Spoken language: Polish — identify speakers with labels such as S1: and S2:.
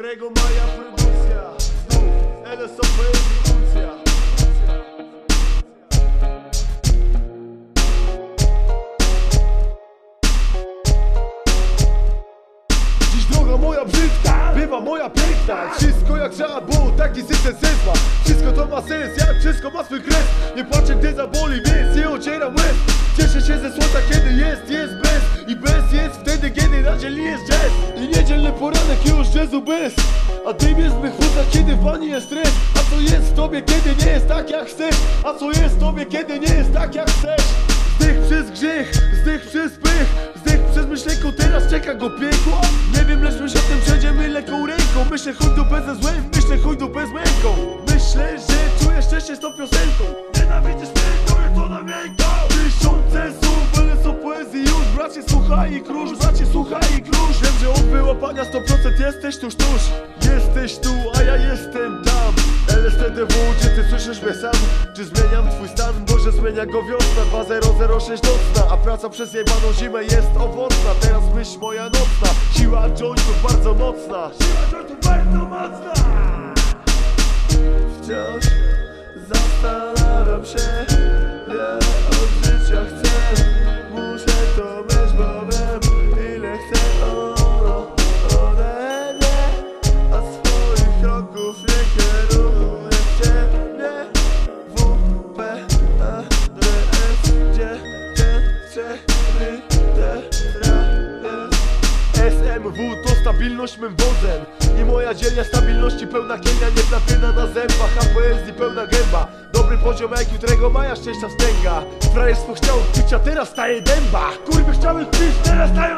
S1: Trego Maja produkcja LSOP ewolucja Dziś droga moja brzydka, bywa moja piękna. Wszystko jak trzeba, bo taki system sens ma Wszystko to ma sens, jak wszystko ma swój kres. Nie płaczę gdy zaboli, więc nie ocieram łez. Cieszę się ze słońca, kiedy jest, jest bez. I bez jest wtedy, kiedy na dzielni jest jazz I niedzielny poranek już jazzu bez. A dym jest mych kiedy w pani jest stres A co jest w tobie, kiedy nie jest tak jak chcesz? A co jest w tobie, kiedy nie jest tak jak chcesz? Zdech przez grzech, zdech przez pych. Zdech przez myśleko, teraz czeka go piekło. Nie wiem, lecz myśl o tym przejdziemy lekką ręką. Myślę chuj dupę ze złem, myślę chuj dupę z męką Myślę, że czuję szczęście z tą piosenką. Nienawidzisz jak to na miękko Tysiące słów, byle są poezji już. Bracie słuchaj i krusz, bracie słuchaj wyłapania 100% jesteś tuż, tuż. Jesteś tu, a ja jestem tam. LSTDW, czy ty słyszysz mnie sam? Czy zmieniam twój stan? Może zmienia go wiosna. 2006 nocna. A praca przez jebaną zimę jest owocna. Teraz myśl moja nocna. Siła jointów bardzo mocna. Siła jointów bardzo mocna. Wciąż zastanawiam się Wiele od życia chcę SMW to stabilność mym wozem. I moja dzielnia stabilności pełna kienia Nie platyna na zębach, a poezji pełna gęba. Dobry poziom IQ, którego maja szczęścia wstęga Frajerstwo chciał picia, teraz staje dęba. Kurwy chciały pić, teraz a!